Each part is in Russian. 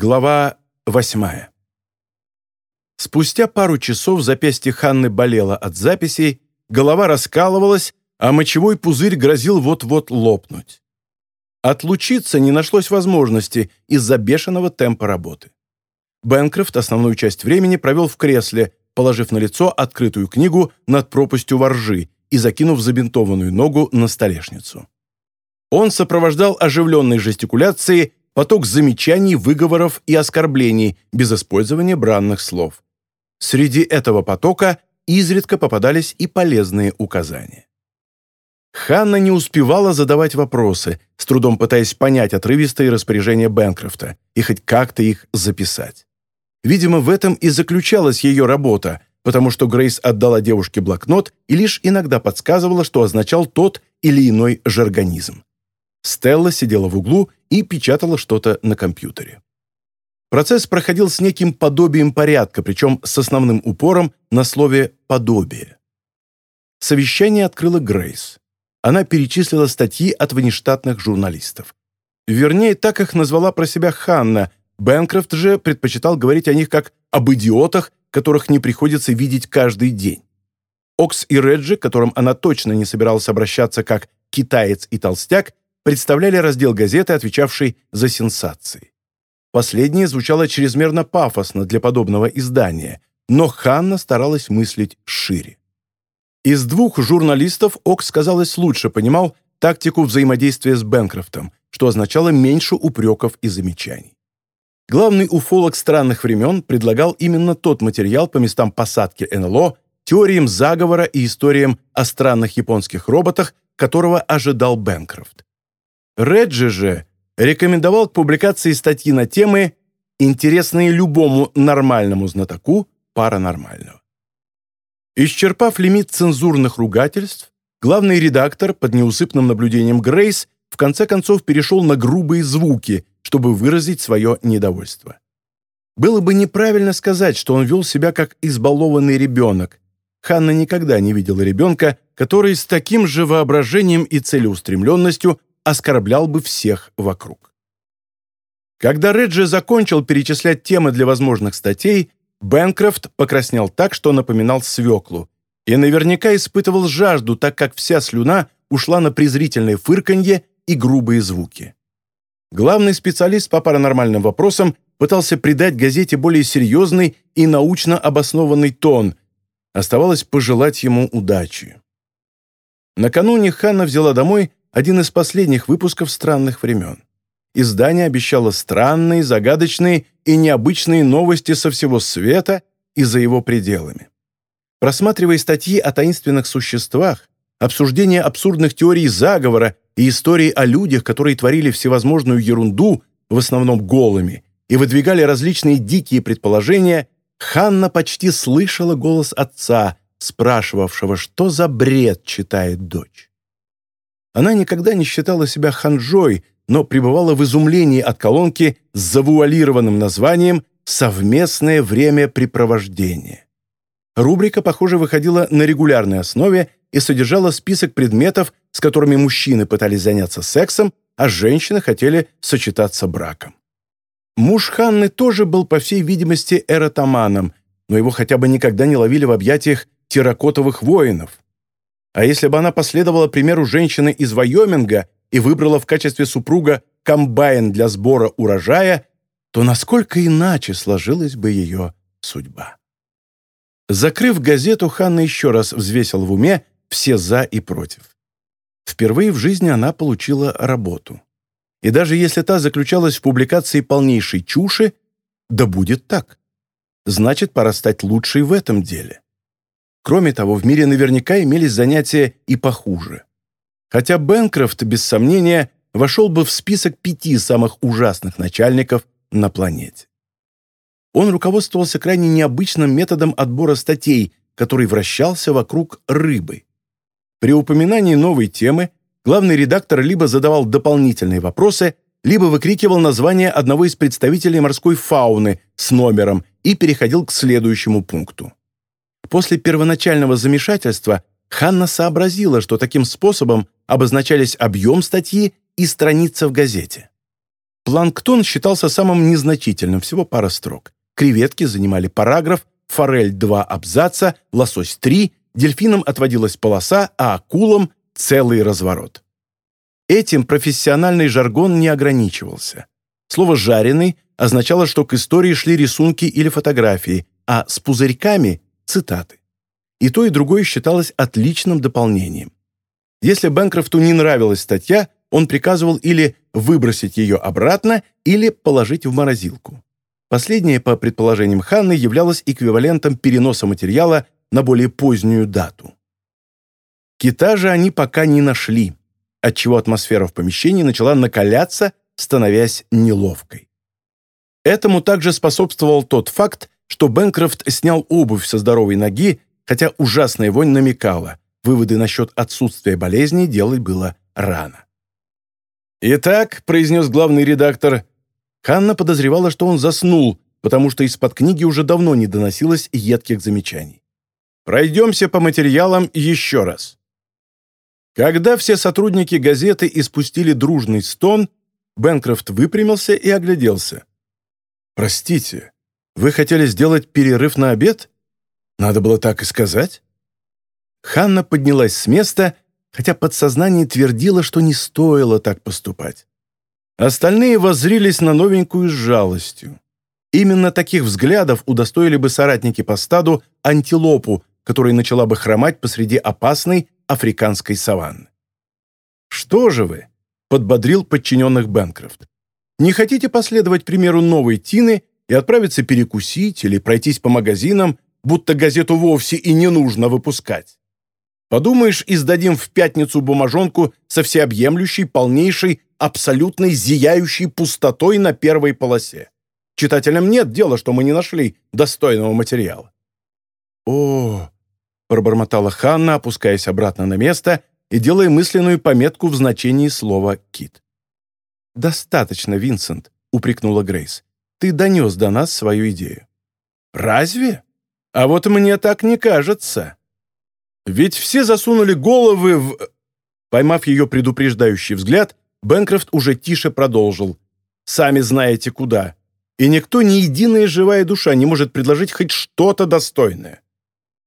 Глава восьмая. Спустя пару часов запястье Ханны болело от записей, голова раскалывалась, а мочевой пузырь грозил вот-вот лопнуть. Отлучиться не нашлось возможности из-за бешеного темпа работы. Бэнкрофт основную часть времени провел в кресле, положив на лицо открытую книгу над пропастью воржи и закинув забинтованную ногу на столешницу. Он сопровождал оживленной жестикуляцией поток замечаний, выговоров и оскорблений без использования бранных слов. Среди этого потока изредка попадались и полезные указания. Ханна не успевала задавать вопросы, с трудом пытаясь понять отрывистые распоряжения Бэнкрофта и хоть как-то их записать. Видимо, в этом и заключалась ее работа, потому что Грейс отдала девушке блокнот и лишь иногда подсказывала, что означал тот или иной жаргонизм. Стелла сидела в углу и печатала что-то на компьютере. Процесс проходил с неким подобием порядка, причем с основным упором на слове «подобие». Совещание открыла Грейс. Она перечислила статьи от внештатных журналистов. Вернее, так их назвала про себя Ханна. Бэнкрофт же предпочитал говорить о них как об идиотах, которых не приходится видеть каждый день. Окс и Реджи, которым она точно не собиралась обращаться как «китаец» и «толстяк», представляли раздел газеты, отвечавший за сенсации. Последнее звучало чрезмерно пафосно для подобного издания, но Ханна старалась мыслить шире. Из двух журналистов Окс, казалось, лучше понимал тактику взаимодействия с Бэнкрофтом, что означало меньше упреков и замечаний. Главный уфолог странных времен предлагал именно тот материал по местам посадки НЛО, теориям заговора и историям о странных японских роботах, которого ожидал Бэнкрофт. Реджи же рекомендовал к публикации статьи на темы, интересные любому нормальному знатоку паранормального. Исчерпав лимит цензурных ругательств, главный редактор под неусыпным наблюдением Грейс в конце концов перешел на грубые звуки, чтобы выразить свое недовольство. Было бы неправильно сказать, что он вел себя как избалованный ребенок. Ханна никогда не видела ребенка, который с таким же воображением и целеустремленностью оскорблял бы всех вокруг. Когда Реджи закончил перечислять темы для возможных статей, Бэнкрофт покраснел так, что напоминал свеклу, и наверняка испытывал жажду, так как вся слюна ушла на презрительное фырканье и грубые звуки. Главный специалист по паранормальным вопросам пытался придать газете более серьезный и научно обоснованный тон. Оставалось пожелать ему удачи. Накануне Ханна взяла домой один из последних выпусков «Странных времен». Издание обещало странные, загадочные и необычные новости со всего света и за его пределами. Просматривая статьи о таинственных существах, обсуждение абсурдных теорий заговора и истории о людях, которые творили всевозможную ерунду, в основном голыми, и выдвигали различные дикие предположения, Ханна почти слышала голос отца, спрашивавшего, что за бред читает дочь. Она никогда не считала себя ханжой, но пребывала в изумлении от колонки с завуалированным названием «Совместное времяпрепровождение». Рубрика, похоже, выходила на регулярной основе и содержала список предметов, с которыми мужчины пытались заняться сексом, а женщины хотели сочетаться браком. Муж Ханны тоже был, по всей видимости, эротоманом, но его хотя бы никогда не ловили в объятиях терракотовых воинов. А если бы она последовала примеру женщины из Вайоминга и выбрала в качестве супруга комбайн для сбора урожая, то насколько иначе сложилась бы ее судьба. Закрыв газету, Ханна еще раз взвесила в уме все «за» и «против». Впервые в жизни она получила работу. И даже если та заключалась в публикации полнейшей чуши, да будет так. Значит, пора стать лучшей в этом деле. Кроме того, в мире наверняка имелись занятия и похуже. Хотя Бэнкрофт, без сомнения, вошел бы в список пяти самых ужасных начальников на планете. Он руководствовался крайне необычным методом отбора статей, который вращался вокруг рыбы. При упоминании новой темы главный редактор либо задавал дополнительные вопросы, либо выкрикивал название одного из представителей морской фауны с номером и переходил к следующему пункту. После первоначального замешательства Ханна сообразила, что таким способом обозначались объем статьи и страница в газете. Планктон считался самым незначительным, всего пара строк. Креветки занимали параграф, форель – два абзаца, лосось – три, дельфинам отводилась полоса, а акулам – целый разворот. Этим профессиональный жаргон не ограничивался. Слово «жареный» означало, что к истории шли рисунки или фотографии, а с пузырьками – цитаты. И то, и другое считалось отличным дополнением. Если Бэнкрофту не нравилась статья, он приказывал или выбросить ее обратно, или положить в морозилку. Последнее, по предположениям Ханны, являлось эквивалентом переноса материала на более позднюю дату. Кита же они пока не нашли, отчего атмосфера в помещении начала накаляться, становясь неловкой. Этому также способствовал тот факт, что Бэнкрофт снял обувь со здоровой ноги, хотя ужасная вонь намекала, выводы насчет отсутствия болезни делать было рано. «Итак», — произнес главный редактор, Ханна подозревала, что он заснул, потому что из-под книги уже давно не доносилось едких замечаний. «Пройдемся по материалам еще раз». Когда все сотрудники газеты испустили дружный стон, Бенкрофт выпрямился и огляделся. «Простите, вы хотели сделать перерыв на обед? Надо было так и сказать?» Ханна поднялась с места хотя подсознание твердило, что не стоило так поступать. Остальные воззрились на новенькую с жалостью. Именно таких взглядов удостоили бы соратники по стаду антилопу, которая начала бы хромать посреди опасной африканской саванны. «Что же вы?» — подбодрил подчиненных Бэнкрофт. «Не хотите последовать примеру новой Тины и отправиться перекусить или пройтись по магазинам, будто газету вовсе и не нужно выпускать?» Подумаешь, издадим в пятницу бумажонку со всеобъемлющей, полнейшей, абсолютной, зияющей пустотой на первой полосе. Читателям нет дела, что мы не нашли достойного материала. «О!» — пробормотала Ханна, опускаясь обратно на место и делая мысленную пометку в значении слова «кит». «Достаточно, Винсент», — упрекнула Грейс. «Ты донес до нас свою идею». «Разве? А вот мне так не кажется». Ведь все засунули головы в... Поймав ее предупреждающий взгляд, Бэнкрофт уже тише продолжил. «Сами знаете куда. И никто, ни единая живая душа не может предложить хоть что-то достойное».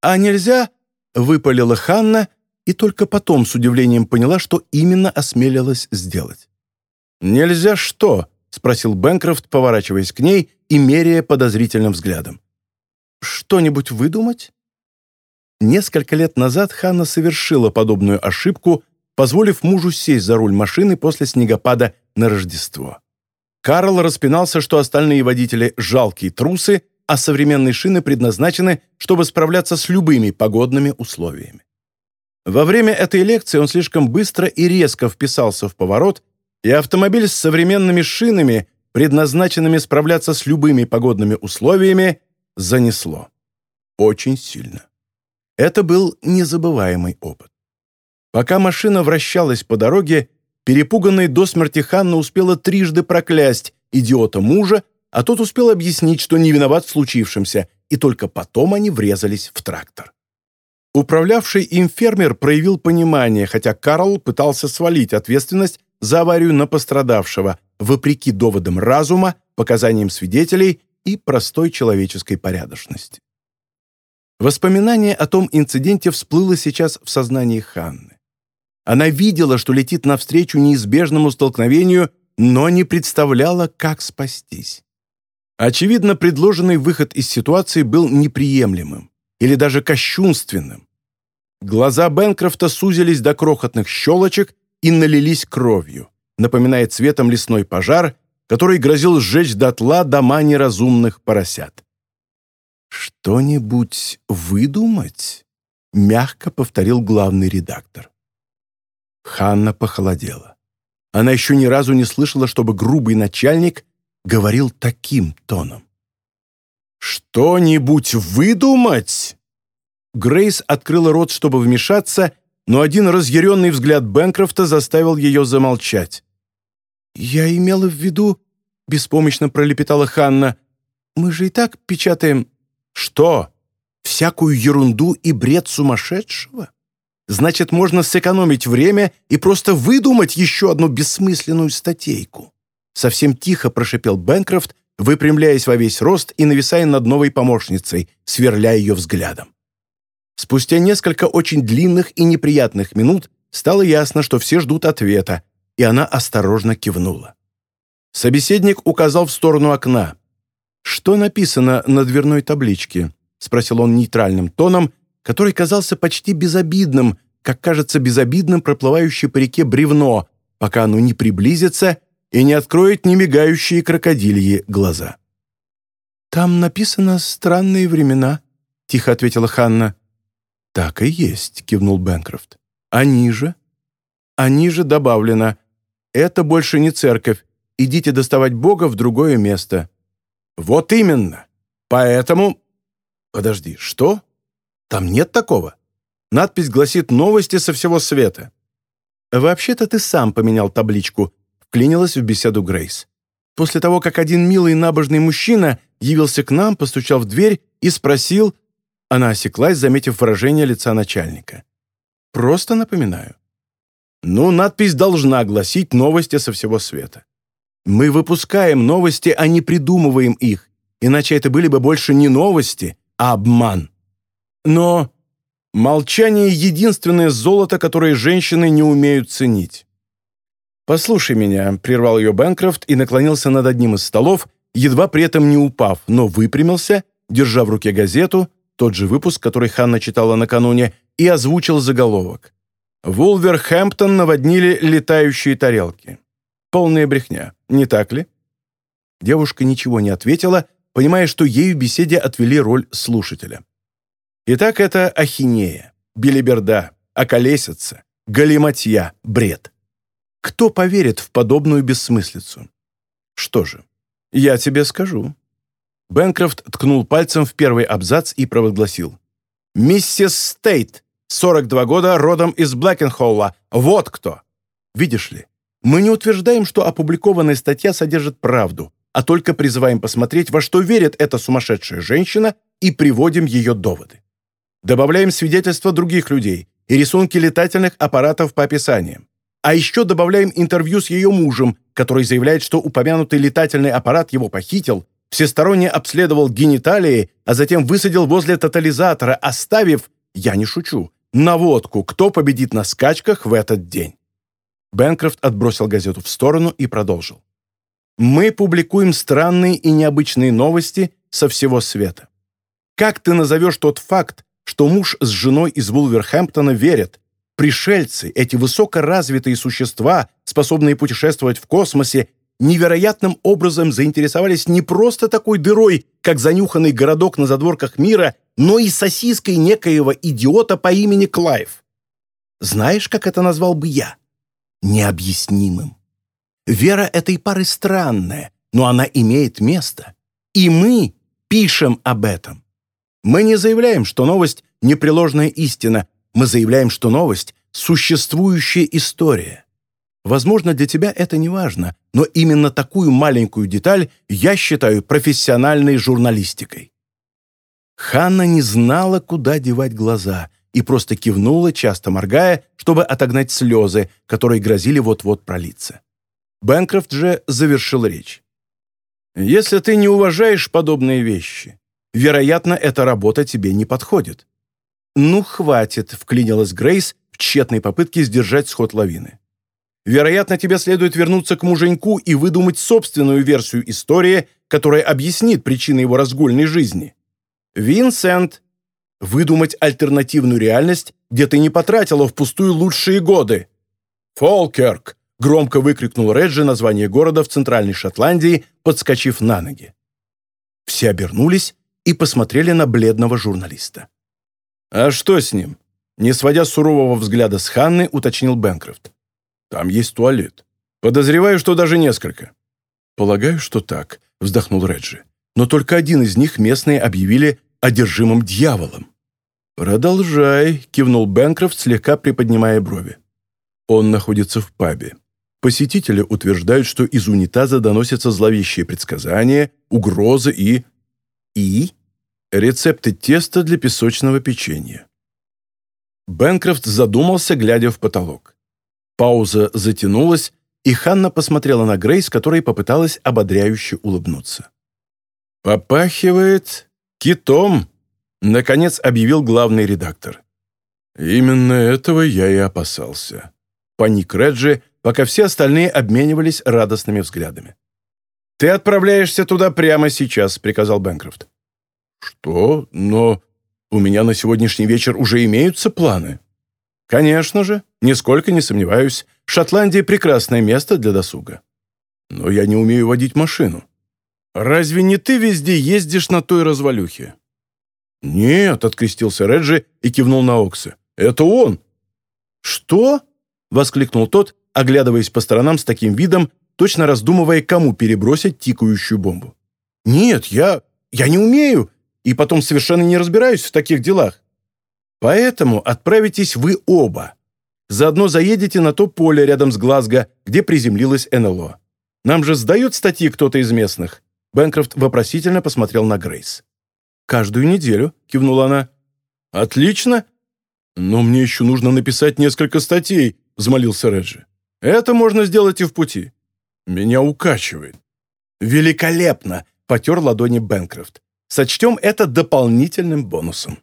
«А нельзя?» — выпалила Ханна, и только потом с удивлением поняла, что именно осмелилась сделать. «Нельзя что?» — спросил Бэнкрофт, поворачиваясь к ней и меряя подозрительным взглядом. «Что-нибудь выдумать?» Несколько лет назад Ханна совершила подобную ошибку, позволив мужу сесть за руль машины после снегопада на Рождество. Карл распинался, что остальные водители – жалкие трусы, а современные шины предназначены, чтобы справляться с любыми погодными условиями. Во время этой лекции он слишком быстро и резко вписался в поворот, и автомобиль с современными шинами, предназначенными справляться с любыми погодными условиями, занесло. Очень сильно. Это был незабываемый опыт. Пока машина вращалась по дороге, перепуганная до смерти Ханна успела трижды проклясть идиота мужа, а тот успел объяснить, что не виноват в случившемся, и только потом они врезались в трактор. Управлявший им фермер проявил понимание, хотя Карл пытался свалить ответственность за аварию на пострадавшего, вопреки доводам разума, показаниям свидетелей и простой человеческой порядочности. Воспоминание о том инциденте всплыло сейчас в сознании Ханны. Она видела, что летит навстречу неизбежному столкновению, но не представляла, как спастись. Очевидно, предложенный выход из ситуации был неприемлемым или даже кощунственным. Глаза Бенкрофта сузились до крохотных щелочек и налились кровью, напоминая цветом лесной пожар, который грозил сжечь дотла дома неразумных поросят. «Что-нибудь выдумать?» — мягко повторил главный редактор. Ханна похолодела. Она еще ни разу не слышала, чтобы грубый начальник говорил таким тоном. «Что-нибудь выдумать?» Грейс открыла рот, чтобы вмешаться, но один разъяренный взгляд Бэнкрофта заставил ее замолчать. «Я имела в виду...» — беспомощно пролепетала Ханна. «Мы же и так печатаем что? Всякую ерунду и бред сумасшедшего? Значит, можно сэкономить время и просто выдумать еще одну бессмысленную статейку. Совсем тихо прошипел Бэнкрофт, выпрямляясь во весь рост и нависая над новой помощницей, сверля ее взглядом. Спустя несколько очень длинных и неприятных минут стало ясно, что все ждут ответа, и она осторожно кивнула. Собеседник указал в сторону окна. «Что написано на дверной табличке?» — спросил он нейтральным тоном, который казался почти безобидным, как кажется безобидным проплывающее по реке бревно, пока оно не приблизится и не откроет немигающие крокодильи глаза. «Там написано «странные времена», — тихо ответила Ханна. «Так и есть», — кивнул Бэнкрофт. «А ниже?» «А ниже добавлено. Это больше не церковь. Идите доставать Бога в другое место». «Вот именно. Поэтому...» «Подожди, что? Там нет такого?» Надпись гласит «Новости со всего света». «Вообще-то ты сам поменял табличку», — вклинилась в беседу Грейс. После того, как один милый набожный мужчина явился к нам, постучал в дверь и спросил... Она осеклась, заметив выражение лица начальника. «Просто напоминаю». «Ну, надпись должна гласить новости со всего света. Мы выпускаем новости, а не придумываем их, иначе это были бы больше не новости, а обман. Но молчание — единственное золото, которое женщины не умеют ценить. «Послушай меня», — прервал ее Бэнкрофт и наклонился над одним из столов, едва при этом не упав, но выпрямился, держа в руке газету, тот же выпуск, который Ханна читала накануне, и озвучил заголовок. «Вулверхэмптон наводнили летающие тарелки». Полная брехня, не так ли? Девушка ничего не ответила, понимая, что ей в беседе отвели роль слушателя. Итак, это ахинея, белиберда, околесица, галиматья, бред. Кто поверит в подобную бессмыслицу? Что же, я тебе скажу. Бэнкрофт ткнул пальцем в первый абзац и провозгласил. «Миссис Стейт, 42 года, родом из Блэкенхолла. Вот кто!» Видишь ли, мы не утверждаем, что опубликованная статья содержит правду, а только призываем посмотреть, во что верит эта сумасшедшая женщина, и приводим ее доводы. Добавляем свидетельства других людей и рисунки летательных аппаратов по описаниям. А еще добавляем интервью с ее мужем, который заявляет, что упомянутый летательный аппарат его похитил, всесторонне обследовал гениталии, а затем высадил возле тотализатора, оставив, я не шучу, наводку, кто победит на скачках в этот день. Бэнкрофт отбросил газету в сторону и продолжил. «Мы публикуем странные и необычные новости со всего света. Как ты назовешь тот факт, что муж с женой из Вулверхэмптона верят, пришельцы, эти высокоразвитые существа, способные путешествовать в космосе, невероятным образом заинтересовались не просто такой дырой, как занюханный городок на задворках мира, но и сосиской некоего идиота по имени Клайв. Знаешь, как это назвал бы я? необъяснимым. Вера этой пары странная, но она имеет место. И мы пишем об этом. Мы не заявляем, что новость — непреложная истина. Мы заявляем, что новость — существующая история. Возможно, для тебя это не важно, но именно такую маленькую деталь я считаю профессиональной журналистикой. Ханна не знала, куда девать глаза — и просто кивнула, часто моргая, чтобы отогнать слезы, которые грозили вот-вот пролиться. Бэнкрофт же завершил речь. «Если ты не уважаешь подобные вещи, вероятно, эта работа тебе не подходит». «Ну, хватит», — вклинилась Грейс в тщетной попытке сдержать сход лавины. «Вероятно, тебе следует вернуться к муженьку и выдумать собственную версию истории, которая объяснит причины его разгульной жизни. Винсент, выдумать альтернативную реальность, где ты не потратила впустую лучшие годы. «Фолкерк!» — громко выкрикнул Реджи название города в Центральной Шотландии, подскочив на ноги. Все обернулись и посмотрели на бледного журналиста. «А что с ним?» Не сводя сурового взгляда с Ханны, уточнил Бэнкрофт. «Там есть туалет. Подозреваю, что даже несколько». «Полагаю, что так», — вздохнул Реджи. «Но только один из них местные объявили одержимым дьяволом». «Продолжай», — кивнул Бэнкрофт, слегка приподнимая брови. Он находится в пабе. Посетители утверждают, что из унитаза доносятся зловещие предсказания, угрозы и... И? Рецепты теста для песочного печенья. Бэнкрофт задумался, глядя в потолок. Пауза затянулась, и Ханна посмотрела на Грейс, которая попыталась ободряюще улыбнуться. «Попахивает китом», — наконец объявил главный редактор. «Именно этого я и опасался», — паник Реджи, пока все остальные обменивались радостными взглядами. «Ты отправляешься туда прямо сейчас», — приказал Бэнкрофт. «Что? Но у меня на сегодняшний вечер уже имеются планы». «Конечно же, нисколько не сомневаюсь. Шотландия — прекрасное место для досуга. Но я не умею водить машину. Разве не ты везде ездишь на той развалюхе?» «Нет», — открестился Реджи и кивнул на Окса. «Это он!» «Что?» — воскликнул тот, оглядываясь по сторонам с таким видом, точно раздумывая, кому перебросить тикающую бомбу. «Нет, я... я не умею, и потом совершенно не разбираюсь в таких делах. Поэтому отправитесь вы оба. Заодно заедете на то поле рядом с Глазго, где приземлилась НЛО. Нам же сдают статьи кто-то из местных». Бэнкрофт вопросительно посмотрел на Грейс. «Каждую неделю», — кивнула она. «Отлично. Но мне еще нужно написать несколько статей», — взмолился Реджи. «Это можно сделать и в пути. Меня укачивает». «Великолепно!» — потер ладони Бэнкрофт. «Сочтем это дополнительным бонусом».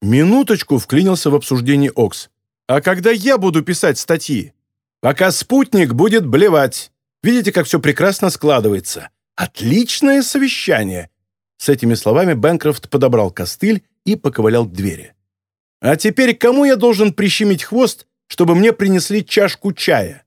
Минуточку вклинился в обсуждение Окс. «А когда я буду писать статьи? Пока спутник будет блевать. Видите, как все прекрасно складывается. Отличное совещание!» С этими словами Бэнкрофт подобрал костыль и поковылял к двери. «А теперь кому я должен прищемить хвост, чтобы мне принесли чашку чая?»